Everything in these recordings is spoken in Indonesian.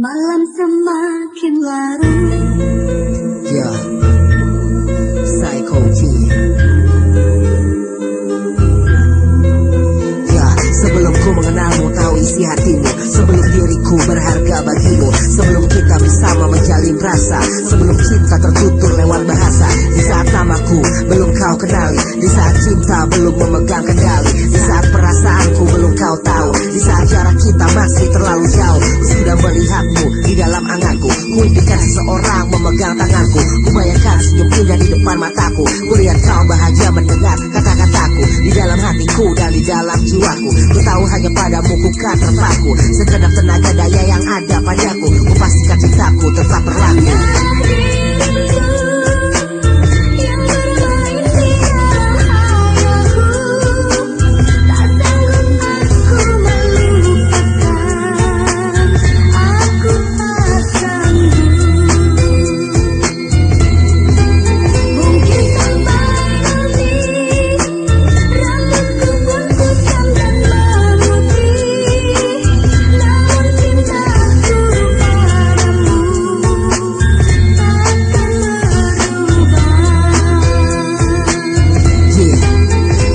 Malam semakin larut. Ya. Psycho G Ya sebelum ku mengenalmu tahu isi hatimu. Sebelum diriku berharga bagimu. Sebelum kita bersama menjalin rasa. Sebelum cinta tertutur lewat bahasa. Di saat namaku belum kau kenali. Di saat cinta belum memegang kendali. Di saat perasaanku belum kau tahu. Di saat jarak kita masih terlalu jauh melihatmu di dalam anganku. Ku impikan seseorang memegang tanganku. Ku bayangkan senyum indah di depan mataku. Ku lihat kau bahagia mendengar kata-kataku. Di dalam hatiku dan di dalam jiwaku. Ku tahu hanya padamu ku kan terpaku. Segenap tenaga daya yang ada padaku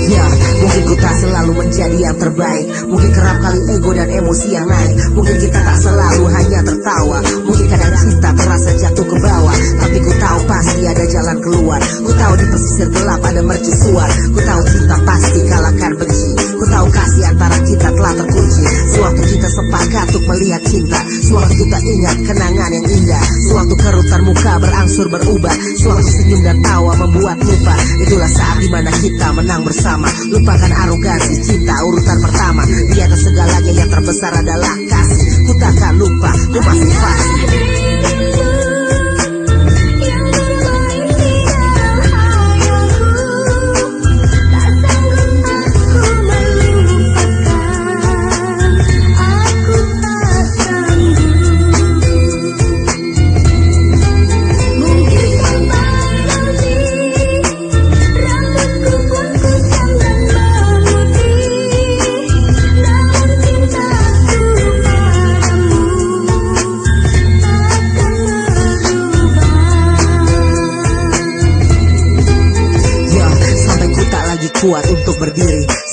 Ya, mungkin ku tak selalu menjadi yang terbaik. Mungkin kerap kali ego dan emosi yang naik. Mungkin kita tak selalu hanya tertawa. Mungkin kadang cinta terasa jatuh ke bawah. Tapi ku tahu pasti ada jalan keluar. Ku tahu di pesisir gelap ada mercusuar Ku tahu cinta pasti kalahkan benci. Ku tahu kasih antara kita telah terkunci. Suatu kita sepakat untuk melihat cinta. Suatu kita ingat kenangan yang indah. Suatu kerutan muka berangsur berubah. Suatu senyum dan tawa membuat lupa Itulah saat di mana kita menang bersama. Lupakan arogansi cinta urutan pertama. Di atas segalanya yang terbesar adalah kasih. Ku takkan lupa, ku masih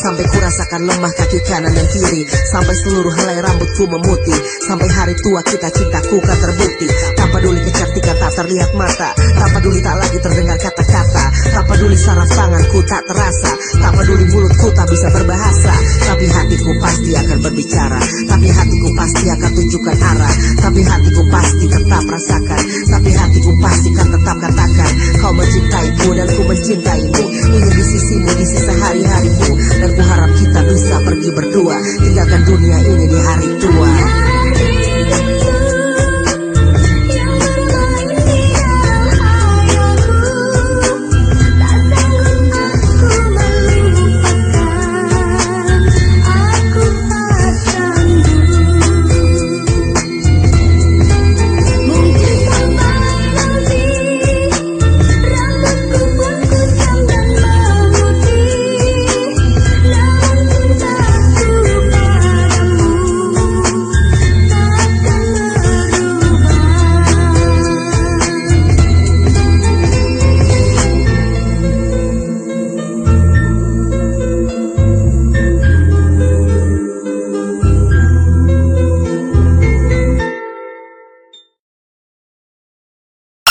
Sampai ku rasakan lemah kaki kanan dan kiri. Sampai seluruh helai rambutku memutih. Sampai hari tua kita cintaku kan terbukti. Tak peduli kecantikan tak terlihat mata. Tak peduli tak lagi terdengar kata-kata. Tak peduli saraf tanganku tak terasa. Tak peduli mulutku tak bisa berbahasa. Tapi hatiku pasti akan berbicara. Tapi hatiku pasti akan tunjukkan arah. Tapi hatiku pasti tetap rasakan. Tapi hatiku pasti kan tetap katakan Kau mencintaiku dan ku mencintaimu. Ingin di sisimu di sisa hari-harimu dan kuharap kita bisa pergi berdua. Tinggalkan dunia ini di hari tua.